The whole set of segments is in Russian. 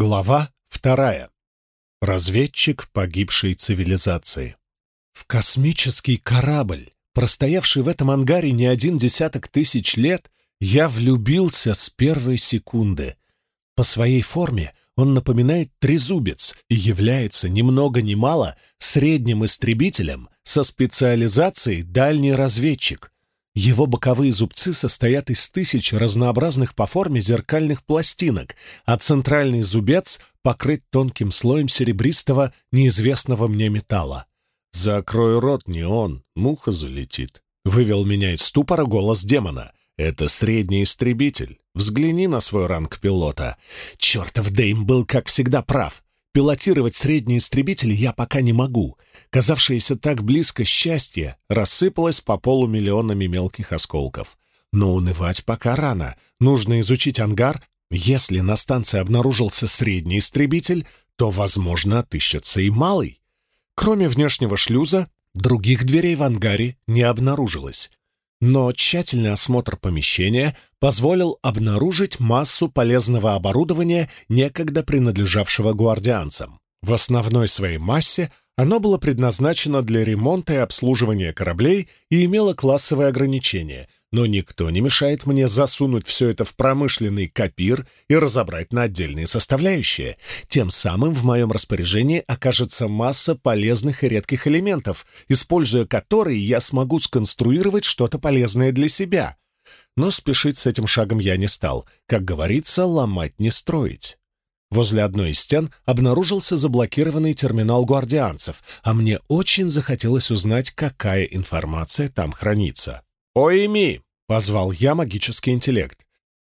Глава вторая. Разведчик погибшей цивилизации. В космический корабль, простоявший в этом ангаре не один десяток тысяч лет, я влюбился с первой секунды. По своей форме он напоминает трезубец и является ни много ни мало средним истребителем со специализацией «дальний разведчик», его боковые зубцы состоят из тысяч разнообразных по форме зеркальных пластинок, а центральный зубец покрыт тонким слоем серебристого неизвестного мне металла. «Закрой рот, не он, муха залетит», — вывел меня из ступора голос демона. «Это средний истребитель. Взгляни на свой ранг пилота». Чертов Дейм был, как всегда, прав. Пилотировать средние истребители я пока не могу. Казавшееся так близко счастье рассыпалось по полу миллионами мелких осколков. Но унывать пока рано. Нужно изучить ангар. Если на станции обнаружился средний истребитель, то, возможно, отыщется и малый. Кроме внешнего шлюза, других дверей в ангаре не обнаружилось. Но тщательный осмотр помещения позволил обнаружить массу полезного оборудования, некогда принадлежавшего гвардианцам. В основной своей массе оно было предназначено для ремонта и обслуживания кораблей и имело классовые ограничения, но никто не мешает мне засунуть все это в промышленный копир и разобрать на отдельные составляющие. Тем самым в моем распоряжении окажется масса полезных и редких элементов, используя которые я смогу сконструировать что-то полезное для себя. Но спешить с этим шагом я не стал. Как говорится, ломать не строить. Возле одной из стен обнаружился заблокированный терминал гвардианцев, а мне очень захотелось узнать, какая информация там хранится. «Оими!» — позвал я магический интеллект.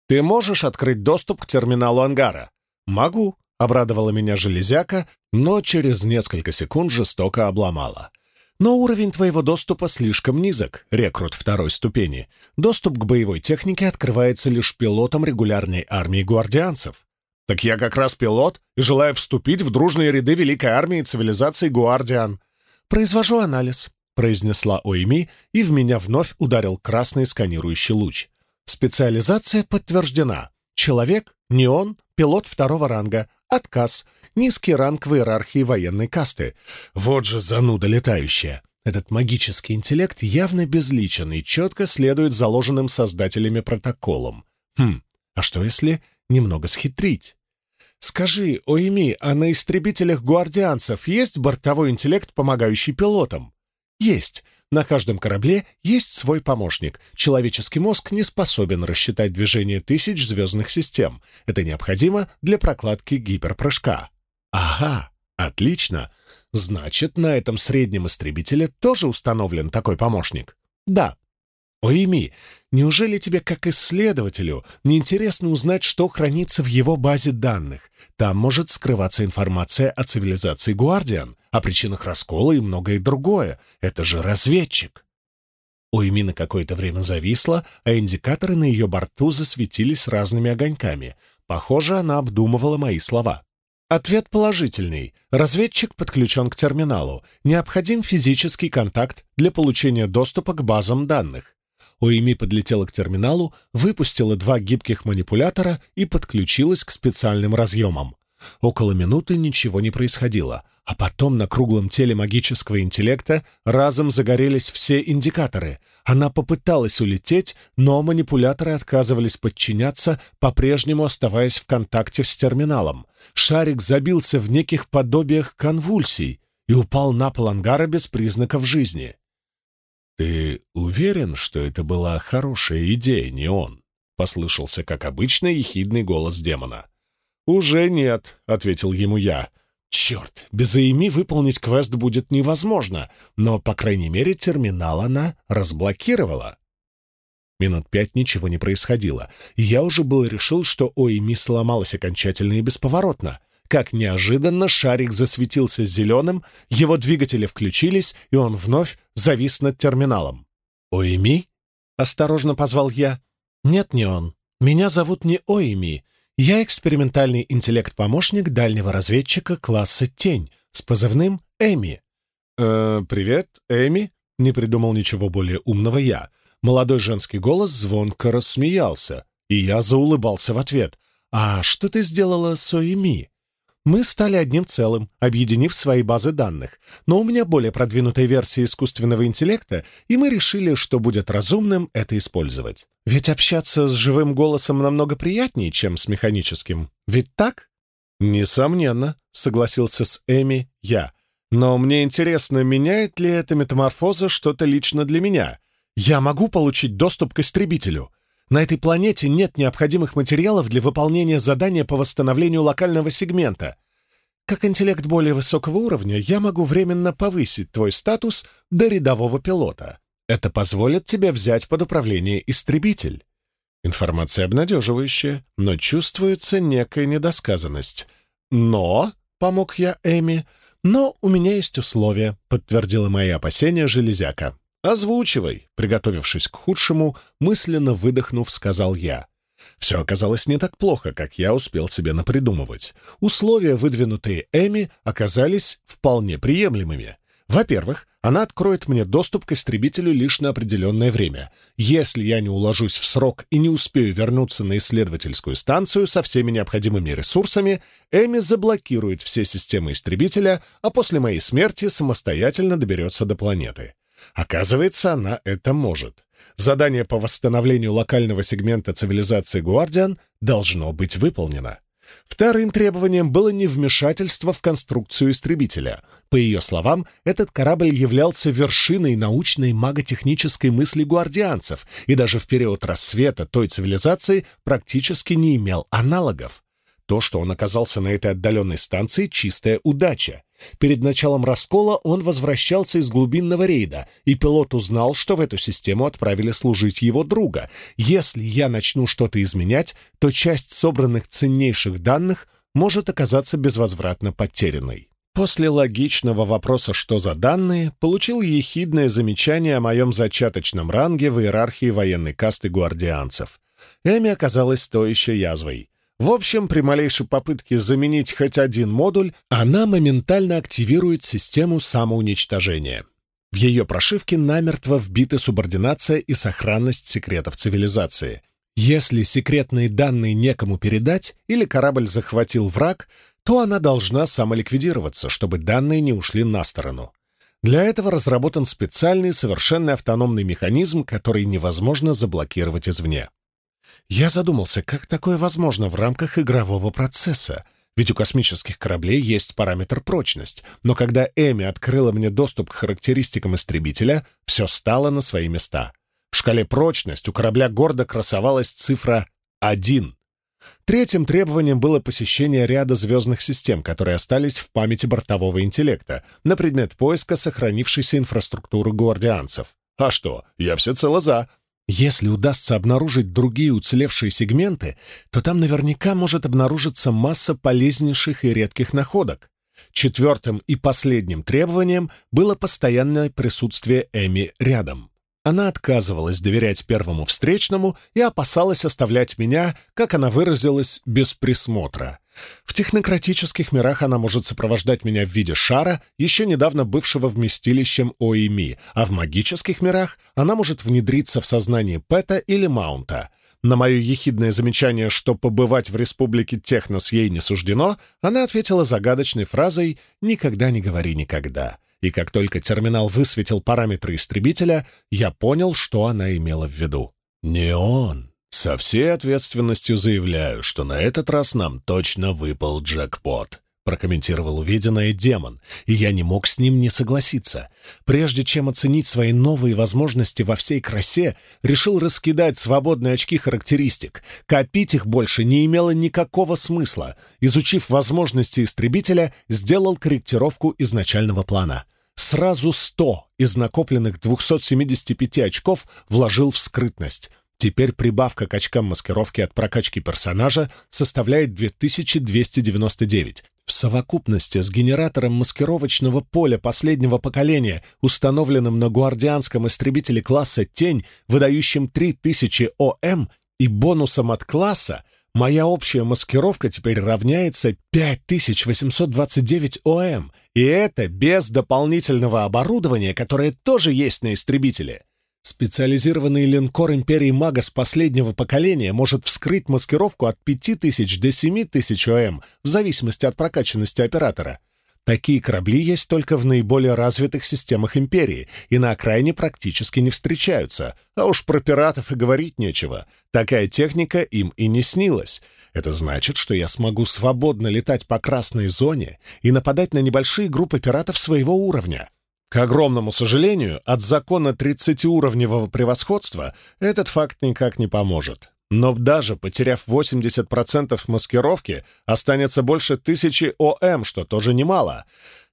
«Ты можешь открыть доступ к терминалу ангара?» «Могу», — обрадовала меня железяка, но через несколько секунд жестоко обломала. «Но уровень твоего доступа слишком низок, рекрут второй ступени. Доступ к боевой технике открывается лишь пилотам регулярной армии гвардианцев». «Так я как раз пилот и желаю вступить в дружные ряды великой армии цивилизации Гуардиан». «Произвожу анализ произнесла Ойми, и в меня вновь ударил красный сканирующий луч. Специализация подтверждена. Человек, не он, пилот второго ранга. Отказ. Низкий ранг в иерархии военной касты. Вот же зануда летающая. Этот магический интеллект явно безличен и четко следует заложенным создателями протоколам. Хм, а что если немного схитрить? Скажи, Оими, а на истребителях гуардианцев есть бортовой интеллект, помогающий пилотам? Есть. На каждом корабле есть свой помощник. Человеческий мозг не способен рассчитать движение тысяч звездных систем. Это необходимо для прокладки гиперпрыжка. Ага, отлично. Значит, на этом среднем истребителе тоже установлен такой помощник? Да. Оими, неужели тебе, как исследователю, не интересно узнать, что хранится в его базе данных? Там может скрываться информация о цивилизации Гуардиан, о причинах раскола и многое другое. Это же разведчик. Уйми на какое-то время зависла, а индикаторы на ее борту засветились разными огоньками. Похоже, она обдумывала мои слова. Ответ положительный. Разведчик подключен к терминалу. Необходим физический контакт для получения доступа к базам данных. Уэйми подлетела к терминалу, выпустила два гибких манипулятора и подключилась к специальным разъемам. Около минуты ничего не происходило, а потом на круглом теле магического интеллекта разом загорелись все индикаторы. Она попыталась улететь, но манипуляторы отказывались подчиняться, по-прежнему оставаясь в контакте с терминалом. Шарик забился в неких подобиях конвульсий и упал на пол ангара без признаков жизни. «Ты уверен, что это была хорошая идея, не он?» — послышался, как обычно, ехидный голос демона. «Уже нет», — ответил ему я. «Черт, без Аими выполнить квест будет невозможно, но, по крайней мере, терминал она разблокировала». Минут пять ничего не происходило, и я уже был решил, что Оими сломалась окончательно и бесповоротно как неожиданно шарик засветился зеленым, его двигатели включились, и он вновь завис над терминалом. «Оими?» — осторожно позвал я. «Нет, не он. Меня зовут не Оими. Я экспериментальный интеллект-помощник дальнего разведчика класса «Тень» с позывным «Эми». «Э, «Привет, Эми?» — не придумал ничего более умного я. Молодой женский голос звонко рассмеялся, и я заулыбался в ответ. «А что ты сделала с Оими?» Мы стали одним целым, объединив свои базы данных. Но у меня более продвинутая версия искусственного интеллекта, и мы решили, что будет разумным это использовать. Ведь общаться с живым голосом намного приятнее, чем с механическим. Ведь так? Несомненно, согласился с Эми я. Но мне интересно, меняет ли эта метаморфоза что-то лично для меня? Я могу получить доступ к истребителю. На этой планете нет необходимых материалов для выполнения задания по восстановлению локального сегмента. Как интеллект более высокого уровня, я могу временно повысить твой статус до рядового пилота. Это позволит тебе взять под управление истребитель. Информация обнадеживающая, но чувствуется некая недосказанность. «Но», — помог я Эми, — «но у меня есть условия», — подтвердила мои опасения железяка. «Озвучивай», — приготовившись к худшему, мысленно выдохнув, сказал я. Все оказалось не так плохо, как я успел себе напридумывать. Условия, выдвинутые Эми, оказались вполне приемлемыми. Во-первых, она откроет мне доступ к истребителю лишь на определенное время. Если я не уложусь в срок и не успею вернуться на исследовательскую станцию со всеми необходимыми ресурсами, Эми заблокирует все системы истребителя, а после моей смерти самостоятельно доберется до планеты. Оказывается, она это может. Задание по восстановлению локального сегмента цивилизации Гуардиан должно быть выполнено. Вторым требованием было невмешательство в конструкцию истребителя. По ее словам, этот корабль являлся вершиной научной маготехнической мысли гуардианцев и даже в период рассвета той цивилизации практически не имел аналогов. То, что он оказался на этой отдаленной станции, чистая удача. Перед началом раскола он возвращался из глубинного рейда, и пилот узнал, что в эту систему отправили служить его друга. Если я начну что-то изменять, то часть собранных ценнейших данных может оказаться безвозвратно потерянной. После логичного вопроса «что за данные?» получил ехидное замечание о моем зачаточном ранге в иерархии военной касты гвардианцев. Эми оказалась стоящей язвой. В общем, при малейшей попытке заменить хоть один модуль, она моментально активирует систему самоуничтожения. В ее прошивке намертво вбиты субординация и сохранность секретов цивилизации. Если секретные данные некому передать или корабль захватил враг, то она должна самоликвидироваться, чтобы данные не ушли на сторону. Для этого разработан специальный совершенно автономный механизм, который невозможно заблокировать извне. Я задумался, как такое возможно в рамках игрового процесса? Ведь у космических кораблей есть параметр прочность, но когда Эми открыла мне доступ к характеристикам истребителя, все стало на свои места. В шкале прочность у корабля гордо красовалась цифра 1. Третьим требованием было посещение ряда звездных систем, которые остались в памяти бортового интеллекта, на предмет поиска сохранившейся инфраструктуры гвардианцев. А что, я всецело за. Если удастся обнаружить другие уцелевшие сегменты, то там наверняка может обнаружиться масса полезнейших и редких находок. Четвертым и последним требованием было постоянное присутствие Эми рядом. Она отказывалась доверять первому встречному и опасалась оставлять меня, как она выразилась, без присмотра. В технократических мирах она может сопровождать меня в виде шара, еще недавно бывшего вместилищем ОИМИ, а в магических мирах она может внедриться в сознание Пэта или Маунта. На мое ехидное замечание, что побывать в республике Технос ей не суждено, она ответила загадочной фразой «Никогда не говори никогда». И как только терминал высветил параметры истребителя, я понял, что она имела в виду. «Не он». Со всей ответственностью заявляю, что на этот раз нам точно выпал джекпот прокомментировал увиденное демон, и я не мог с ним не согласиться. Прежде чем оценить свои новые возможности во всей красе, решил раскидать свободные очки характеристик. Копить их больше не имело никакого смысла. Изучив возможности истребителя, сделал корректировку изначального плана. Сразу 100 из накопленных 275 очков вложил в скрытность. Теперь прибавка к очкам маскировки от прокачки персонажа составляет 2299. В совокупности с генератором маскировочного поля последнего поколения, установленным на гуардианском истребителе класса «Тень», выдающим 3000 ОМ, и бонусом от класса, моя общая маскировка теперь равняется 5829 ОМ, и это без дополнительного оборудования, которое тоже есть на истребителе. Специализированный линкор Империи Магас последнего поколения может вскрыть маскировку от 5000 до 7000 ОМ, в зависимости от прокачанности оператора. Такие корабли есть только в наиболее развитых системах Империи и на окраине практически не встречаются. А уж про пиратов и говорить нечего. Такая техника им и не снилась. Это значит, что я смогу свободно летать по красной зоне и нападать на небольшие группы пиратов своего уровня. К огромному сожалению, от закона 30-уровневого превосходства этот факт никак не поможет. Но даже потеряв 80% маскировки, останется больше тысячи ОМ, что тоже немало.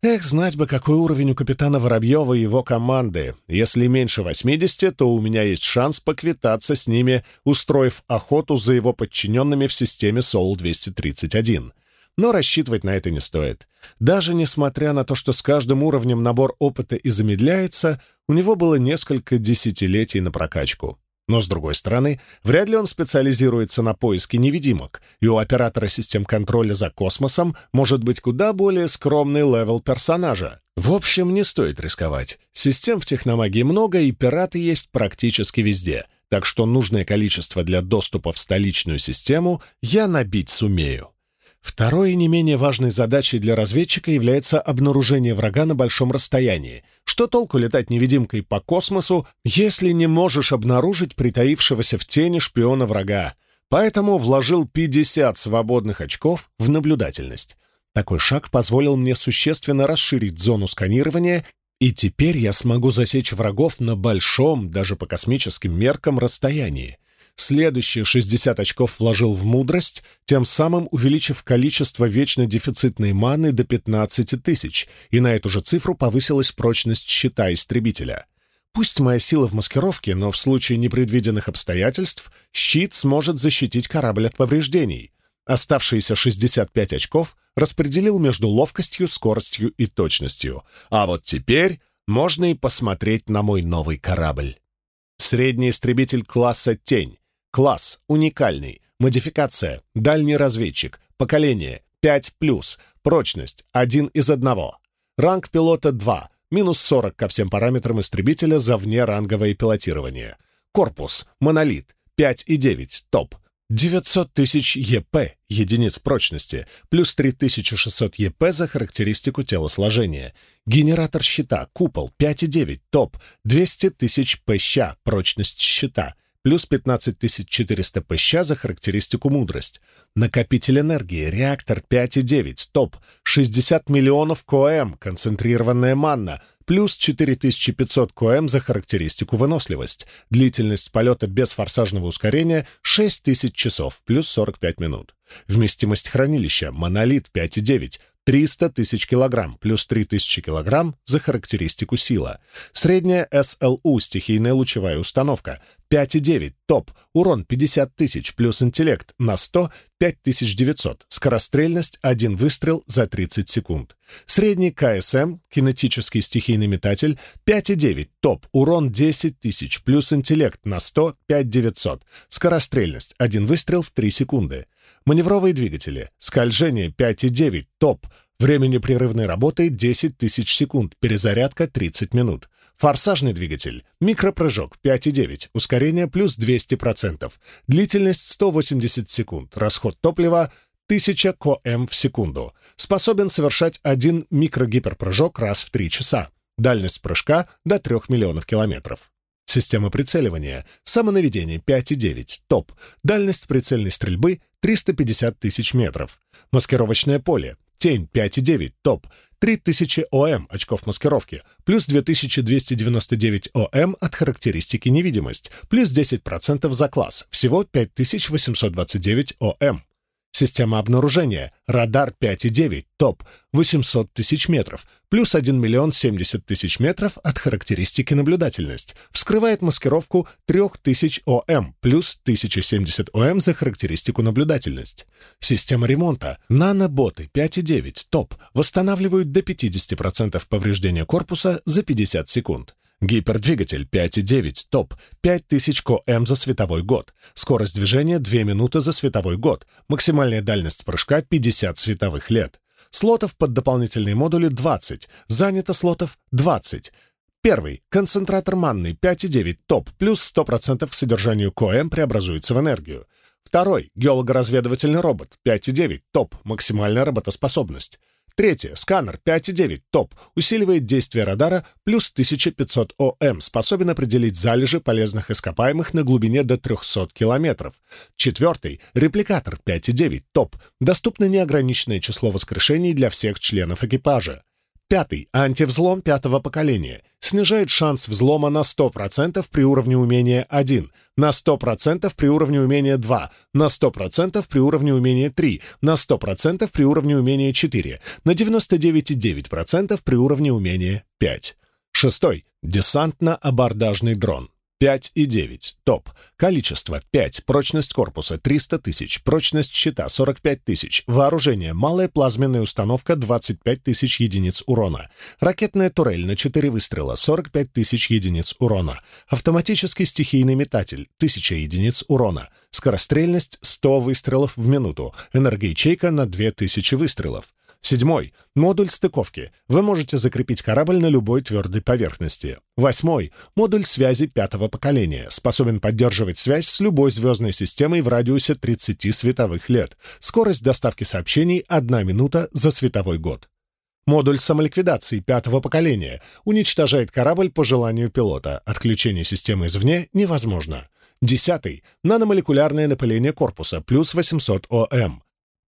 Эх, знать бы, какой уровень у капитана Воробьева и его команды. Если меньше 80, то у меня есть шанс поквитаться с ними, устроив охоту за его подчиненными в системе Сол-231 но рассчитывать на это не стоит. Даже несмотря на то, что с каждым уровнем набор опыта и замедляется, у него было несколько десятилетий на прокачку. Но, с другой стороны, вряд ли он специализируется на поиске невидимок, и у оператора систем контроля за космосом может быть куда более скромный левел персонажа. В общем, не стоит рисковать. Систем в техномагии много, и пираты есть практически везде, так что нужное количество для доступа в столичную систему я набить сумею. Второй и не менее важной задачей для разведчика является обнаружение врага на большом расстоянии. Что толку летать невидимкой по космосу, если не можешь обнаружить притаившегося в тени шпиона врага? Поэтому вложил 50 свободных очков в наблюдательность. Такой шаг позволил мне существенно расширить зону сканирования, и теперь я смогу засечь врагов на большом, даже по космическим меркам, расстоянии. Следующие 60 очков вложил в мудрость, тем самым увеличив количество вечно дефицитной маны до 15 тысяч, и на эту же цифру повысилась прочность щита истребителя. Пусть моя сила в маскировке, но в случае непредвиденных обстоятельств щит сможет защитить корабль от повреждений. Оставшиеся 65 очков распределил между ловкостью, скоростью и точностью. А вот теперь можно и посмотреть на мой новый корабль. Средний истребитель класса «Тень», Класс уникальный. Модификация дальний разведчик. Поколение 5+. Прочность 1 из 1. Ранг пилота 2. Минус 40 ко всем параметрам истребителя за внеранговое пилотирование. Корпус монолит 5,9 топ. 900 тысяч ЕП, единиц прочности, плюс 3600 ЕП за характеристику телосложения. Генератор щита, купол, 5,9, топ, 200 тысяч ПЩ, прочность щита, плюс 15400 ПЩ за характеристику мудрость. Накопитель энергии, реактор 5,9, топ, 60 миллионов КОМ, концентрированная манна, плюс 4500 КОМ за характеристику выносливость. Длительность полета без форсажного ускорения 6000 часов, плюс 45 минут. Вместимость хранилища, монолит 5,9, 300 тысяч килограмм, плюс 3000 килограмм за характеристику сила. Средняя СЛУ, стихийная лучевая установка, 5,9, топ, урон 50 тысяч, плюс интеллект на 100, 5900, скорострельность, один выстрел за 30 секунд. Средний КСМ, кинетический стихийный метатель, 5,9, топ, урон 10 тысяч, плюс интеллект на 100, 5900, скорострельность, один выстрел в 3 секунды. Маневровые двигатели. Скольжение 5,9. Топ. Время непрерывной работы 10 тысяч секунд. Перезарядка 30 минут. Форсажный двигатель. Микропрыжок 5,9. Ускорение плюс 200%. Длительность 180 секунд. Расход топлива 1000 км в секунду. Способен совершать один микрогиперпрыжок раз в 3 часа. Дальность прыжка до 3 миллионов километров. Система прицеливания. Самонаведение 5,9. Топ. Дальность прицельной стрельбы 350 тысяч метров. Маскировочное поле. Тень 5,9. Топ. 3000 ОМ очков маскировки, плюс 2299 ОМ от характеристики невидимость, плюс 10% за класс, всего 5829 ОМ. Система обнаружения. Радар 5,9. Топ. 800 тысяч метров. Плюс 1 миллион 70 тысяч метров от характеристики наблюдательность. Вскрывает маскировку 3000 ОМ. Плюс 1070 ОМ за характеристику наблюдательность. Система ремонта. Наноботы 5,9. Топ. Восстанавливают до 50% повреждения корпуса за 50 секунд. Гипердвигатель 5,9, топ, 5000 км за световой год. Скорость движения 2 минуты за световой год. Максимальная дальность прыжка 50 световых лет. Слотов под дополнительные модули 20. Занято слотов 20. Первый. Концентратор манны 5,9 топ плюс 100% к содержанию КОМ преобразуется в энергию. Второй. Геологоразведывательный робот 5,9 топ максимальная работоспособность. Третье. Сканер 5,9 топ усиливает действие радара плюс 1500 ОМ, способен определить залежи полезных ископаемых на глубине до 300 километров. Четвертый. Репликатор 5,9 топ. Доступно неограниченное число воскрешений для всех членов экипажа. Пятый. Антивзлом пятого поколения. Снижает шанс взлома на 100% при уровне умения 1, на 100% при уровне умения 2, на 100% при уровне умения 3, на 100% при уровне умения 4, на 99,9% при уровне умения 5. Шестой. Десантно-абордажный дрон. 5 и 9. Топ. Количество 5. Прочность корпуса 300 тысяч. Прочность щита 45 тысяч. Вооружение. Малая плазменная установка 25 тысяч единиц урона. Ракетная турель на 4 выстрела 45 тысяч единиц урона. Автоматический стихийный метатель 1000 единиц урона. Скорострельность 100 выстрелов в минуту. Энергоячейка на 2000 выстрелов. Седьмой. Модуль стыковки. Вы можете закрепить корабль на любой твердой поверхности. Восьмой. Модуль связи пятого поколения. Способен поддерживать связь с любой звездной системой в радиусе 30 световых лет. Скорость доставки сообщений — 1 минута за световой год. Модуль самоликвидации пятого поколения уничтожает корабль по желанию пилота. Отключение системы извне невозможно. Десятый. Наномолекулярное напыление корпуса, плюс 800 ОМ.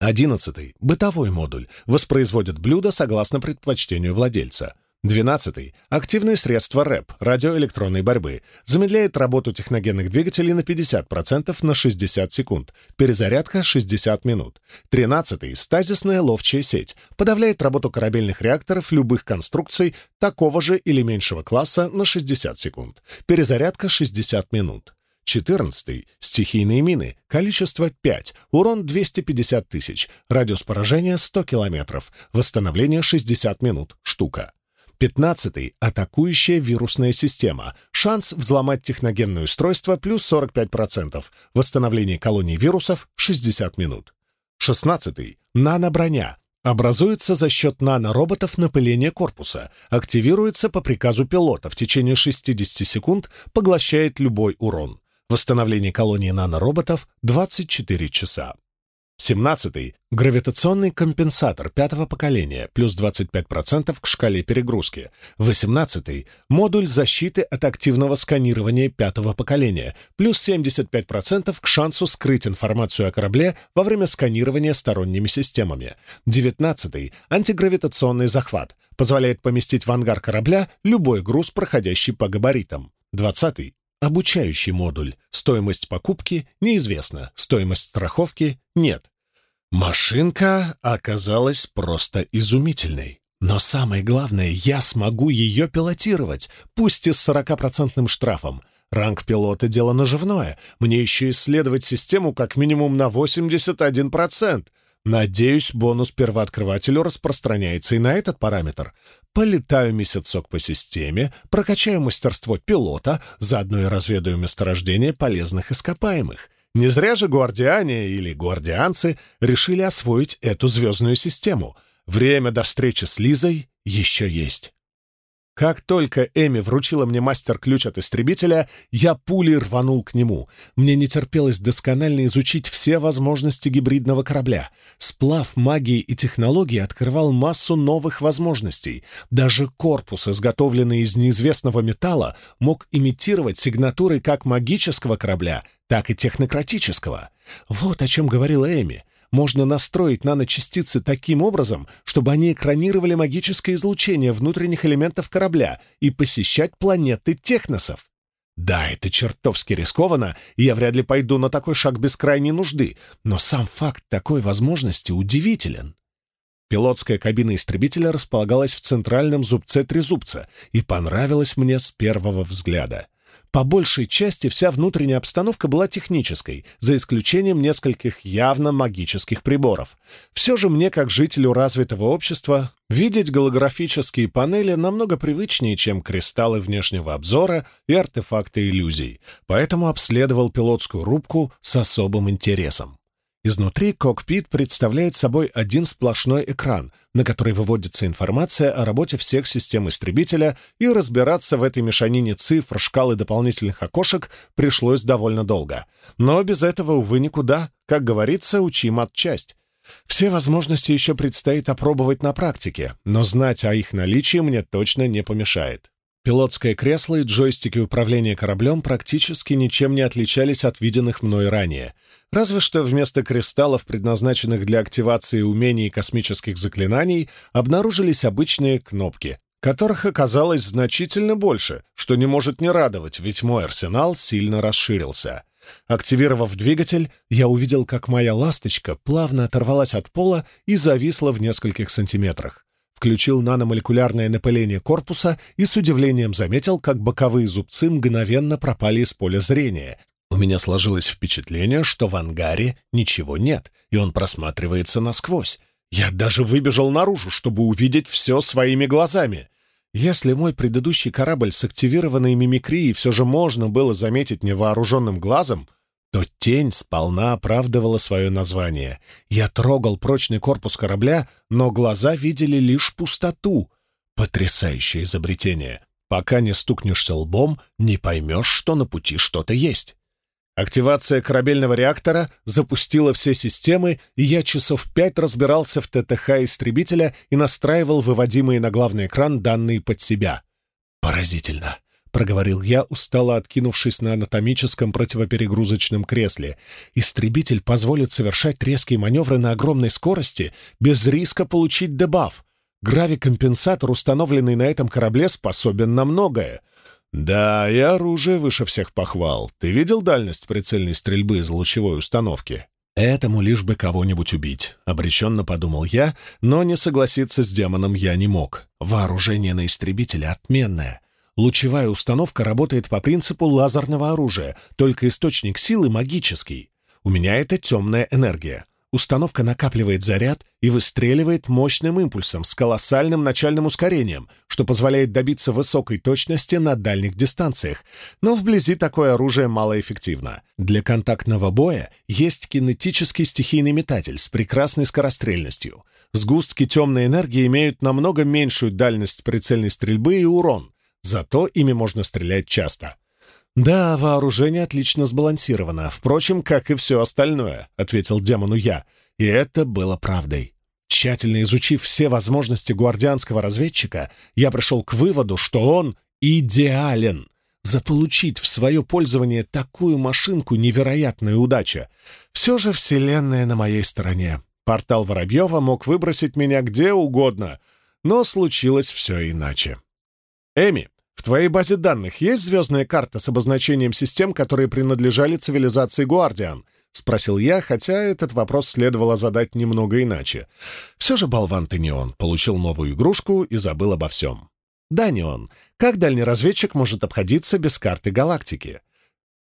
Одиннадцатый. Бытовой модуль. Воспроизводит блюдо согласно предпочтению владельца. Двенадцатый. Активные средства РЭП, радиоэлектронной борьбы. Замедляет работу техногенных двигателей на 50% на 60 секунд. Перезарядка 60 минут. Тринадцатый. Стазисная ловчая сеть. Подавляет работу корабельных реакторов любых конструкций такого же или меньшего класса на 60 секунд. Перезарядка 60 минут. 14. Стихийные мины. Количество 5. Урон 250 тысяч. Радиус поражения 100 километров. Восстановление 60 минут. Штука. 15. Атакующая вирусная система. Шанс взломать техногенное устройство плюс 45%. Восстановление колоний вирусов 60 минут. 16. Наноброня. Образуется за счет нанороботов напыления корпуса. Активируется по приказу пилота. В течение 60 секунд поглощает любой урон. Восстановление колонии нанороботов — 24 часа. 17. Гравитационный компенсатор пятого поколения, плюс 25% к шкале перегрузки. 18. Модуль защиты от активного сканирования пятого поколения, плюс 75% к шансу скрыть информацию о корабле во время сканирования сторонними системами. 19. Антигравитационный захват. Позволяет поместить в ангар корабля любой груз, проходящий по габаритам. 20. Обучающий модуль. Стоимость покупки неизвестна, стоимость страховки нет. Машинка оказалась просто изумительной. Но самое главное, я смогу ее пилотировать, пусть и с 40% штрафом. Ранг пилота — дело наживное. Мне еще исследовать систему как минимум на 81%. Надеюсь, бонус первооткрывателю распространяется и на этот параметр. Полетаю месяцок по системе, прокачаю мастерство пилота, заодно и разведаю месторождение полезных ископаемых. Не зря же гвардиане или гвардианцы решили освоить эту звездную систему. Время до встречи с Лизой еще есть. Как только Эми вручила мне мастер-ключ от истребителя, я пулей рванул к нему. Мне не терпелось досконально изучить все возможности гибридного корабля. Сплав магии и технологий открывал массу новых возможностей. Даже корпус, изготовленный из неизвестного металла, мог имитировать сигнатуры как магического корабля, так и технократического. Вот о чем говорила Эми можно настроить наночастицы таким образом, чтобы они экранировали магическое излучение внутренних элементов корабля и посещать планеты техносов. Да, это чертовски рискованно, и я вряд ли пойду на такой шаг без крайней нужды, но сам факт такой возможности удивителен. Пилотская кабина истребителя располагалась в центральном зубце трезубца и понравилась мне с первого взгляда. По большей части вся внутренняя обстановка была технической, за исключением нескольких явно магических приборов. Все же мне, как жителю развитого общества, видеть голографические панели намного привычнее, чем кристаллы внешнего обзора и артефакты иллюзий, поэтому обследовал пилотскую рубку с особым интересом. Изнутри кокпит представляет собой один сплошной экран, на который выводится информация о работе всех систем истребителя, и разбираться в этой мешанине цифр, шкал и дополнительных окошек пришлось довольно долго. Но без этого, увы, никуда. Как говорится, учим отчасть. Все возможности еще предстоит опробовать на практике, но знать о их наличии мне точно не помешает. Пилотское кресло и джойстики управления кораблем практически ничем не отличались от виденных мной ранее, разве что вместо кристаллов, предназначенных для активации умений космических заклинаний, обнаружились обычные кнопки, которых оказалось значительно больше, что не может не радовать, ведь мой арсенал сильно расширился. Активировав двигатель, я увидел, как моя ласточка плавно оторвалась от пола и зависла в нескольких сантиметрах включил наномолекулярное напыление корпуса и с удивлением заметил, как боковые зубцы мгновенно пропали из поля зрения. У меня сложилось впечатление, что в ангаре ничего нет, и он просматривается насквозь. Я даже выбежал наружу, чтобы увидеть все своими глазами. Если мой предыдущий корабль с активированной мимикрией все же можно было заметить невооруженным глазом, то тень сполна оправдывала свое название. Я трогал прочный корпус корабля, но глаза видели лишь пустоту. Потрясающее изобретение. Пока не стукнешься лбом, не поймешь, что на пути что-то есть. Активация корабельного реактора запустила все системы, и я часов пять разбирался в ТТХ истребителя и настраивал выводимые на главный экран данные под себя. Поразительно. — проговорил я, устало откинувшись на анатомическом противоперегрузочном кресле. «Истребитель позволит совершать резкие маневры на огромной скорости без риска получить дебаф. Гравикомпенсатор, установленный на этом корабле, способен на многое. Да, и оружие выше всех похвал. Ты видел дальность прицельной стрельбы из лучевой установки?» «Этому лишь бы кого-нибудь убить», — обреченно подумал я, но не согласиться с демоном я не мог. Вооружение на истребителе отменное. Лучевая установка работает по принципу лазерного оружия, только источник силы магический. У меня это темная энергия. Установка накапливает заряд и выстреливает мощным импульсом с колоссальным начальным ускорением, что позволяет добиться высокой точности на дальних дистанциях. Но вблизи такое оружие малоэффективно. Для контактного боя есть кинетический стихийный метатель с прекрасной скорострельностью. Сгустки темной энергии имеют намного меньшую дальность прицельной стрельбы и урон, Зато ими можно стрелять часто. «Да, вооружение отлично сбалансировано, впрочем, как и все остальное», — ответил демону я. И это было правдой. Тщательно изучив все возможности гвардианского разведчика, я пришел к выводу, что он идеален. Заполучить в свое пользование такую машинку — невероятная удача. Все же Вселенная на моей стороне. Портал Воробьева мог выбросить меня где угодно, но случилось все иначе. «Эми, в твоей базе данных есть звездная карта с обозначением систем, которые принадлежали цивилизации Гуардиан?» — спросил я, хотя этот вопрос следовало задать немного иначе. Все же болван ты не он, получил новую игрушку и забыл обо всем. «Да, не он. Как дальний разведчик может обходиться без карты галактики?»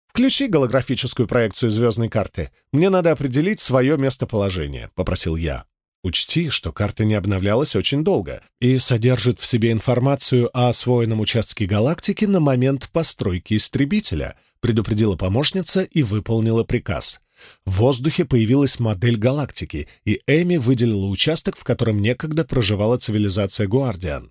«Включи голографическую проекцию звездной карты. Мне надо определить свое местоположение», — попросил я. Учти, что карта не обновлялась очень долго и содержит в себе информацию о освоенном участке галактики на момент постройки истребителя, предупредила помощница и выполнила приказ. В воздухе появилась модель галактики, и Эми выделила участок, в котором некогда проживала цивилизация Гуардиан.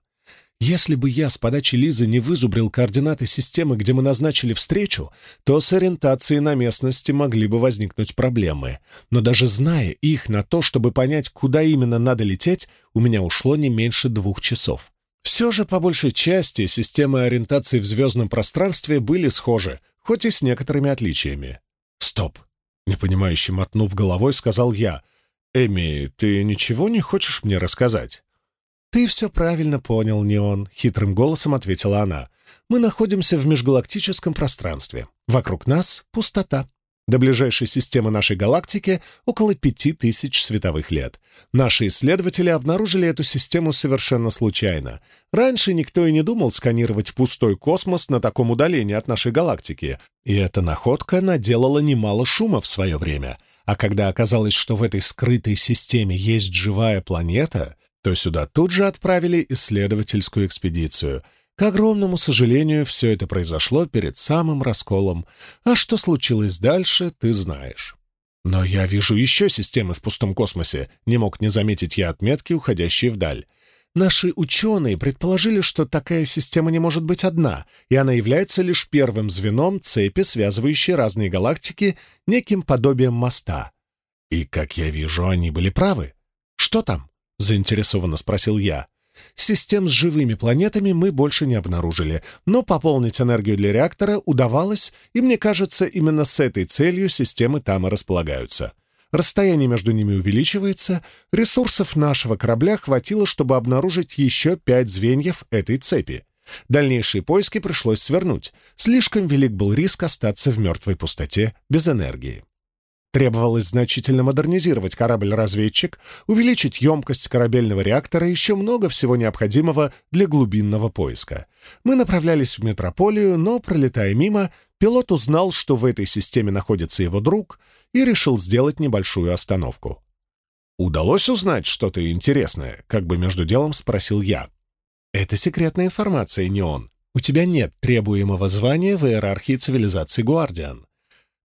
Если бы я с подачи Лизы не вызубрил координаты системы, где мы назначили встречу, то с ориентацией на местности могли бы возникнуть проблемы. Но даже зная их на то, чтобы понять, куда именно надо лететь, у меня ушло не меньше двух часов. Все же, по большей части, системы ориентации в звездном пространстве были схожи, хоть и с некоторыми отличиями. «Стоп!» — непонимающе мотнув головой, сказал я. «Эми, ты ничего не хочешь мне рассказать?» «Ты все правильно понял, Неон», — хитрым голосом ответила она. «Мы находимся в межгалактическом пространстве. Вокруг нас пустота. До ближайшей системы нашей галактики около пяти тысяч световых лет. Наши исследователи обнаружили эту систему совершенно случайно. Раньше никто и не думал сканировать пустой космос на таком удалении от нашей галактики, и эта находка наделала немало шума в свое время. А когда оказалось, что в этой скрытой системе есть живая планета, то сюда тут же отправили исследовательскую экспедицию. К огромному сожалению, все это произошло перед самым расколом, а что случилось дальше, ты знаешь. «Но я вижу еще системы в пустом космосе», — не мог не заметить я отметки, уходящие вдаль. Наши ученые предположили, что такая система не может быть одна, и она является лишь первым звеном цепи, связывающей разные галактики неким подобием моста. И, как я вижу, они были правы. «Что там?» — заинтересованно спросил я. Систем с живыми планетами мы больше не обнаружили, но пополнить энергию для реактора удавалось, и мне кажется, именно с этой целью системы там и располагаются. Расстояние между ними увеличивается, ресурсов нашего корабля хватило, чтобы обнаружить еще пять звеньев этой цепи. Дальнейшие поиски пришлось свернуть. Слишком велик был риск остаться в мертвой пустоте без энергии. Требовалось значительно модернизировать корабль-разведчик, увеличить емкость корабельного реактора и еще много всего необходимого для глубинного поиска. Мы направлялись в метрополию, но, пролетая мимо, пилот узнал, что в этой системе находится его друг, и решил сделать небольшую остановку. «Удалось узнать что-то интересное?» — как бы между делом спросил я. «Это секретная информация, не он. У тебя нет требуемого звания в иерархии цивилизации Гуардиан.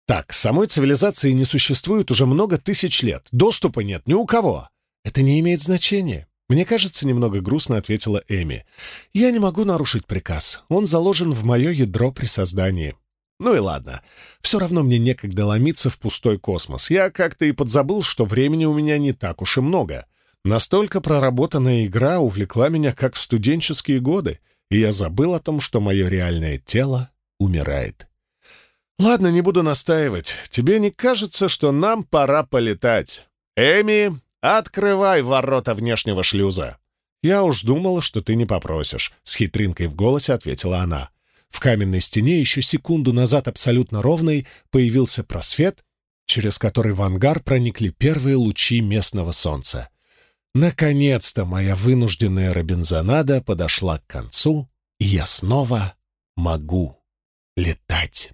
Так, самой цивилизации не существует уже много тысяч лет. Доступа нет ни у кого. Это не имеет значения. Мне кажется, немного грустно ответила Эми. Я не могу нарушить приказ. Он заложен в мое ядро при создании. Ну и ладно. Все равно мне некогда ломиться в пустой космос. Я как-то и подзабыл, что времени у меня не так уж и много. Настолько проработанная игра увлекла меня, как в студенческие годы, и я забыл о том, что мое реальное тело умирает. «Ладно, не буду настаивать. Тебе не кажется, что нам пора полетать? Эми, открывай ворота внешнего шлюза!» «Я уж думала, что ты не попросишь», — с хитринкой в голосе ответила она. В каменной стене еще секунду назад абсолютно ровной появился просвет, через который в ангар проникли первые лучи местного солнца. Наконец-то моя вынужденная Робинзонада подошла к концу, и я снова могу летать.